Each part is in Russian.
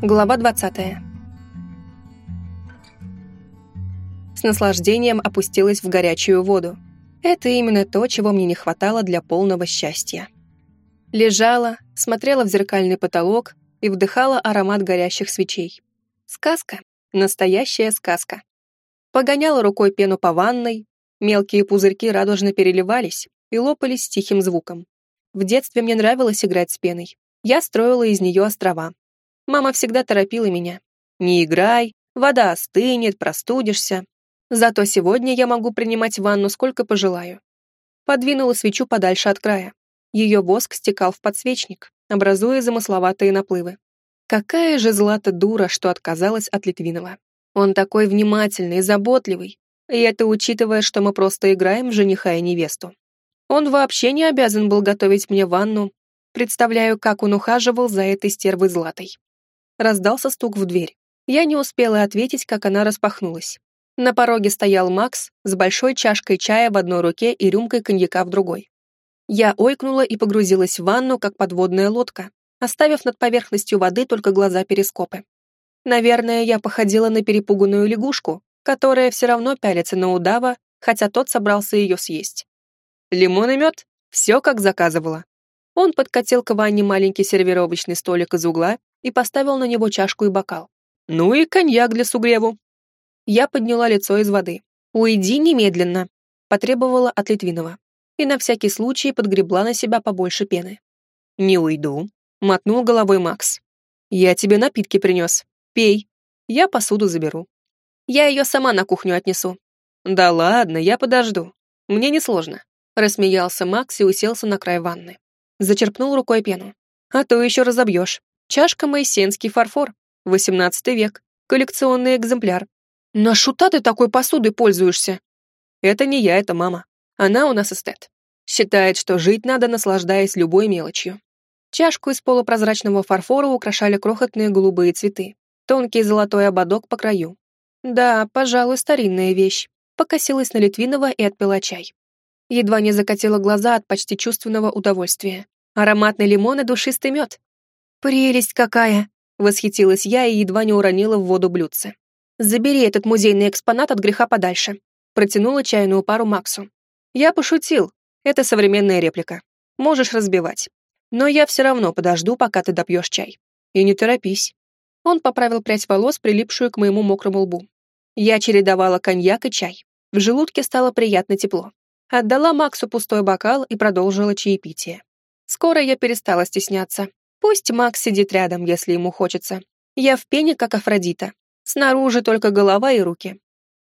Глава 20. С наслаждением опустилась в горячую воду. Это именно то, чего мне не хватало для полного счастья. Лежала, смотрела в зеркальный потолок и вдыхала аромат горящих свечей. Сказка. Настоящая сказка. Погоняла рукой пену по ванной, мелкие пузырьки радужно переливались и лопались с тихим звуком. В детстве мне нравилось играть с пеной. Я строила из нее острова, Мама всегда торопила меня. «Не играй, вода остынет, простудишься. Зато сегодня я могу принимать ванну сколько пожелаю». Подвинула свечу подальше от края. Ее воск стекал в подсвечник, образуя замысловатые наплывы. Какая же Злата дура, что отказалась от Литвинова. Он такой внимательный, заботливый. И это учитывая, что мы просто играем в жениха и невесту. Он вообще не обязан был готовить мне ванну. Представляю, как он ухаживал за этой стервой Златой раздался стук в дверь. Я не успела ответить, как она распахнулась. На пороге стоял Макс с большой чашкой чая в одной руке и рюмкой коньяка в другой. Я ойкнула и погрузилась в ванну, как подводная лодка, оставив над поверхностью воды только глаза перископы. Наверное, я походила на перепуганную лягушку, которая все равно пялится на удава, хотя тот собрался ее съесть. Лимон и мед — все как заказывала. Он подкатил к ванне маленький сервировочный столик из угла и поставил на него чашку и бокал. «Ну и коньяк для сугреву». Я подняла лицо из воды. «Уйди немедленно», — потребовала от Литвинова. И на всякий случай подгребла на себя побольше пены. «Не уйду», — мотнул головой Макс. «Я тебе напитки принес. Пей. Я посуду заберу. Я ее сама на кухню отнесу». «Да ладно, я подожду. Мне несложно», — рассмеялся Макс и уселся на край ванны. Зачерпнул рукой пену. «А то еще разобьешь. Чашка Моисенский фарфор, 18 век, коллекционный экземпляр. На шута ты такой посудой пользуешься? Это не я, это мама. Она у нас эстет. Считает, что жить надо, наслаждаясь любой мелочью. Чашку из полупрозрачного фарфора украшали крохотные голубые цветы. Тонкий золотой ободок по краю. Да, пожалуй, старинная вещь. Покосилась на Литвинова и отпила чай. Едва не закатила глаза от почти чувственного удовольствия. Ароматный лимон и душистый мед. «Прелесть какая!» — восхитилась я и едва не уронила в воду блюдце. «Забери этот музейный экспонат от греха подальше», — протянула чайную пару Максу. «Я пошутил. Это современная реплика. Можешь разбивать. Но я все равно подожду, пока ты допьешь чай. И не торопись». Он поправил прядь волос, прилипшую к моему мокрому лбу. Я чередовала коньяк и чай. В желудке стало приятно тепло. Отдала Максу пустой бокал и продолжила чаепитие. Скоро я перестала стесняться. Пусть Макс сидит рядом, если ему хочется. Я в пене, как Афродита. Снаружи только голова и руки.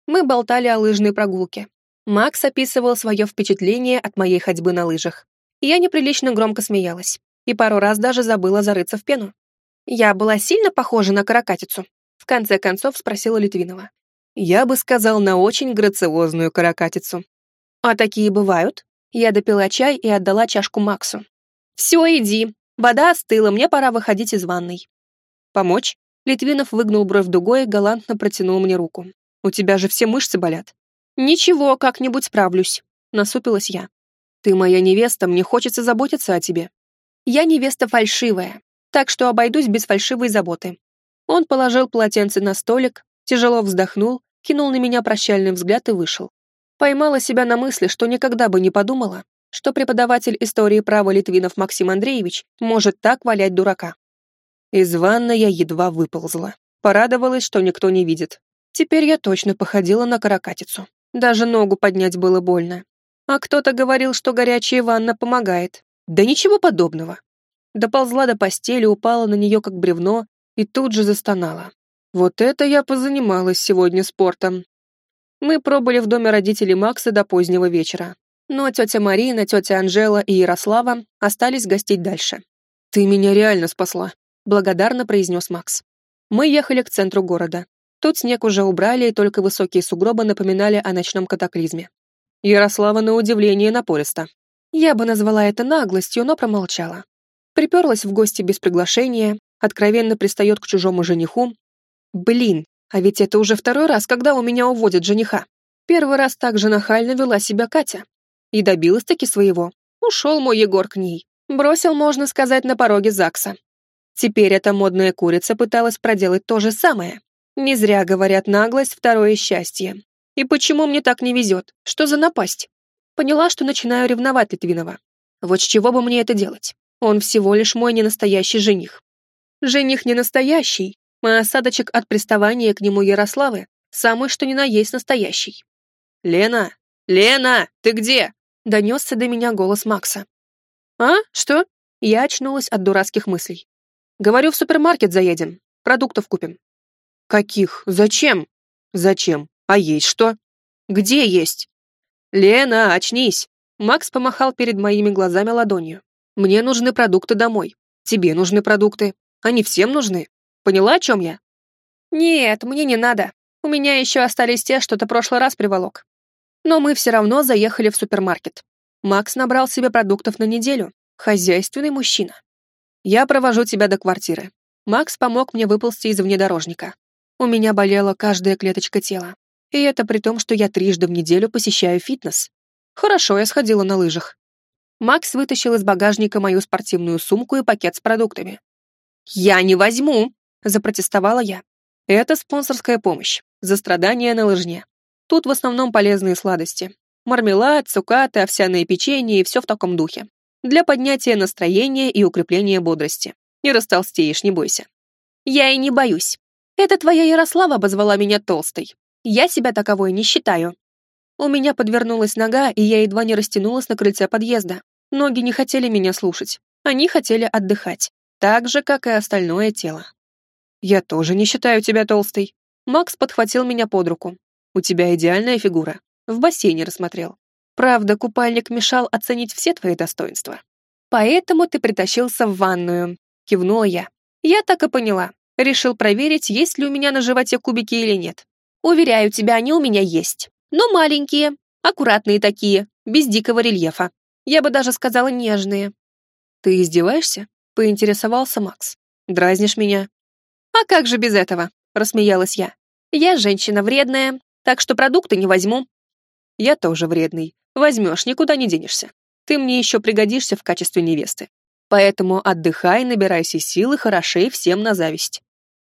Мы болтали о лыжной прогулке. Макс описывал свое впечатление от моей ходьбы на лыжах. Я неприлично громко смеялась. И пару раз даже забыла зарыться в пену. Я была сильно похожа на каракатицу. В конце концов спросила Литвинова. Я бы сказал, на очень грациозную каракатицу. А такие бывают? Я допила чай и отдала чашку Максу. «Все, иди, Вода остыла, мне пора выходить из ванной. Помочь? Литвинов выгнул бровь дугой и галантно протянул мне руку. У тебя же все мышцы болят. Ничего, как-нибудь справлюсь. Насупилась я. Ты моя невеста, мне хочется заботиться о тебе. Я невеста фальшивая, так что обойдусь без фальшивой заботы. Он положил полотенце на столик, тяжело вздохнул, кинул на меня прощальный взгляд и вышел. Поймала себя на мысли, что никогда бы не подумала, что преподаватель истории права Литвинов Максим Андреевич может так валять дурака. Из ванны я едва выползла. Порадовалась, что никто не видит. Теперь я точно походила на каракатицу. Даже ногу поднять было больно. А кто-то говорил, что горячая ванна помогает. Да ничего подобного. Доползла до постели, упала на нее как бревно и тут же застонала. Вот это я позанималась сегодня спортом. Мы пробыли в доме родителей Макса до позднего вечера. Но тетя Марина, тетя Анжела и Ярослава остались гостить дальше. «Ты меня реально спасла», — благодарно произнес Макс. Мы ехали к центру города. Тут снег уже убрали, и только высокие сугробы напоминали о ночном катаклизме. Ярослава на удивление напориста. Я бы назвала это наглостью, но промолчала. Приперлась в гости без приглашения, откровенно пристает к чужому жениху. Блин, а ведь это уже второй раз, когда у меня уводят жениха. Первый раз так же нахально вела себя Катя. И добилась-таки своего. Ушел мой Егор к ней. Бросил, можно сказать, на пороге ЗАГСа. Теперь эта модная курица пыталась проделать то же самое. Не зря говорят наглость — второе счастье. И почему мне так не везет? Что за напасть? Поняла, что начинаю ревновать Литвинова. Вот с чего бы мне это делать? Он всего лишь мой ненастоящий жених. Жених не настоящий, а осадочек от приставания к нему Ярославы самый что ни на есть настоящий. «Лена! Лена! Ты где?» — донесся до меня голос Макса. «А? Что?» Я очнулась от дурацких мыслей. «Говорю, в супермаркет заедем. Продуктов купим». «Каких? Зачем?» «Зачем? А есть что?» «Где есть?» «Лена, очнись!» Макс помахал перед моими глазами ладонью. «Мне нужны продукты домой. Тебе нужны продукты. Они всем нужны. Поняла, о чем я?» «Нет, мне не надо. У меня еще остались те, что ты прошлый раз приволок». Но мы все равно заехали в супермаркет. Макс набрал себе продуктов на неделю. Хозяйственный мужчина. «Я провожу тебя до квартиры». Макс помог мне выползти из внедорожника. У меня болела каждая клеточка тела. И это при том, что я трижды в неделю посещаю фитнес. Хорошо, я сходила на лыжах. Макс вытащил из багажника мою спортивную сумку и пакет с продуктами. «Я не возьму!» – запротестовала я. «Это спонсорская помощь. За страдания на лыжне. Тут в основном полезные сладости. Мармелад, цукаты, овсяное печенье и все в таком духе. Для поднятия настроения и укрепления бодрости. Не растолстеешь, не бойся». «Я и не боюсь. Это твоя Ярослава обозвала меня толстой. Я себя таковой не считаю. У меня подвернулась нога, и я едва не растянулась на крыльце подъезда. Ноги не хотели меня слушать. Они хотели отдыхать. Так же, как и остальное тело. Я тоже не считаю тебя толстой. Макс подхватил меня под руку. У тебя идеальная фигура. В бассейне рассмотрел. Правда, купальник мешал оценить все твои достоинства. Поэтому ты притащился в ванную. Кивнула я. Я так и поняла. Решил проверить, есть ли у меня на животе кубики или нет. Уверяю тебя, они у меня есть. Но маленькие, аккуратные такие, без дикого рельефа. Я бы даже сказала нежные. Ты издеваешься? Поинтересовался Макс. Дразнишь меня? А как же без этого? Рассмеялась я. Я женщина вредная, так что продукты не возьму. Я тоже вредный. Возьмешь, никуда не денешься. Ты мне еще пригодишься в качестве невесты. Поэтому отдыхай, набирайся сил и хорошей всем на зависть.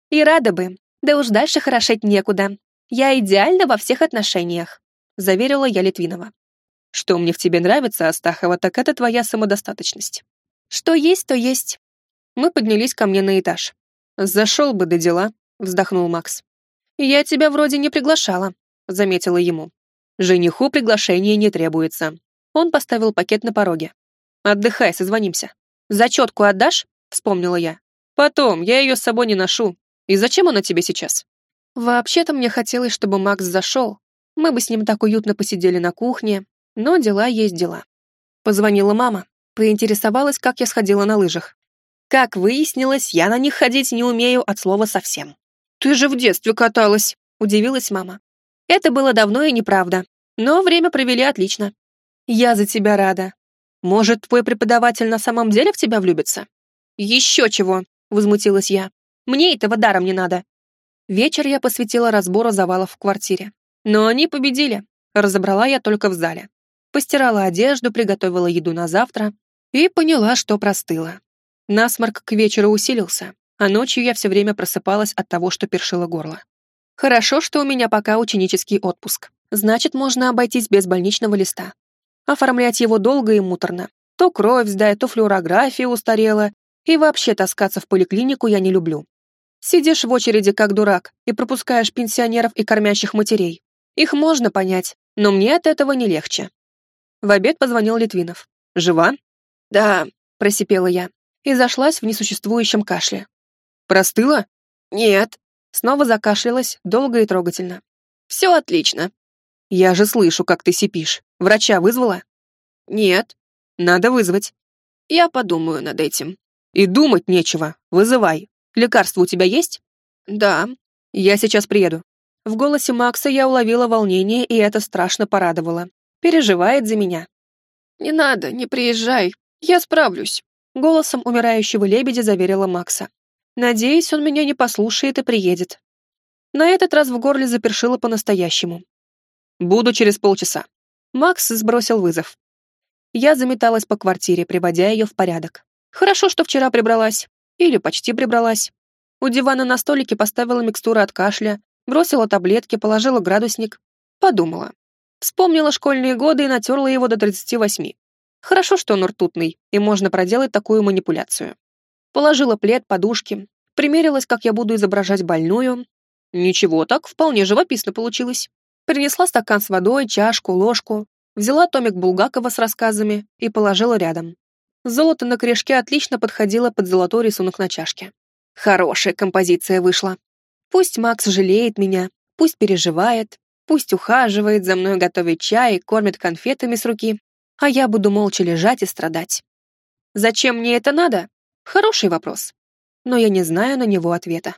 И рада бы. Да уж дальше хорошеть некуда. «Я идеальна во всех отношениях», — заверила я Литвинова. «Что мне в тебе нравится, Астахова, так это твоя самодостаточность. Что есть, то есть». Мы поднялись ко мне на этаж. «Зашел бы до дела», — вздохнул Макс. «Я тебя вроде не приглашала», — заметила ему. «Жениху приглашение не требуется». Он поставил пакет на пороге. «Отдыхай, созвонимся». «Зачетку отдашь?» — вспомнила я. «Потом, я ее с собой не ношу. И зачем она тебе сейчас?» Вообще-то мне хотелось, чтобы Макс зашел. Мы бы с ним так уютно посидели на кухне, но дела есть дела. Позвонила мама, поинтересовалась, как я сходила на лыжах. Как выяснилось, я на них ходить не умею от слова совсем. «Ты же в детстве каталась», — удивилась мама. Это было давно и неправда, но время провели отлично. Я за тебя рада. Может, твой преподаватель на самом деле в тебя влюбится? Еще чего, возмутилась я. Мне этого даром не надо. Вечер я посвятила разбору завалов в квартире. Но они победили. Разобрала я только в зале. Постирала одежду, приготовила еду на завтра и поняла, что простыла. Насморк к вечеру усилился, а ночью я все время просыпалась от того, что першило горло. Хорошо, что у меня пока ученический отпуск. Значит, можно обойтись без больничного листа. Оформлять его долго и муторно. То кровь сдай, то флюорография устарела, и вообще таскаться в поликлинику я не люблю. Сидишь в очереди как дурак и пропускаешь пенсионеров и кормящих матерей. Их можно понять, но мне от этого не легче. В обед позвонил Литвинов. «Жива?» «Да», — просипела я и зашлась в несуществующем кашле. «Простыла?» «Нет». Снова закашлялась, долго и трогательно. «Все отлично». «Я же слышу, как ты сипишь. Врача вызвала?» «Нет». «Надо вызвать». «Я подумаю над этим». «И думать нечего. Вызывай. Лекарство у тебя есть?» «Да». «Я сейчас приеду». В голосе Макса я уловила волнение, и это страшно порадовало. Переживает за меня. «Не надо, не приезжай. Я справлюсь», — голосом умирающего лебедя заверила Макса. «Надеюсь, он меня не послушает и приедет». На этот раз в горле запершило по-настоящему. «Буду через полчаса». Макс сбросил вызов. Я заметалась по квартире, приводя ее в порядок. Хорошо, что вчера прибралась. Или почти прибралась. У дивана на столике поставила микстуру от кашля, бросила таблетки, положила градусник. Подумала. Вспомнила школьные годы и натерла его до 38. Хорошо, что он ртутный, и можно проделать такую манипуляцию. Положила плед, подушки, примерилась, как я буду изображать больную. Ничего так, вполне живописно получилось. Принесла стакан с водой, чашку, ложку, взяла томик Булгакова с рассказами и положила рядом. Золото на корешке отлично подходило под золотой рисунок на чашке. Хорошая композиция вышла. Пусть Макс жалеет меня, пусть переживает, пусть ухаживает за мной, готовит чай и кормит конфетами с руки, а я буду молча лежать и страдать. Зачем мне это надо? Хороший вопрос. Но я не знаю на него ответа.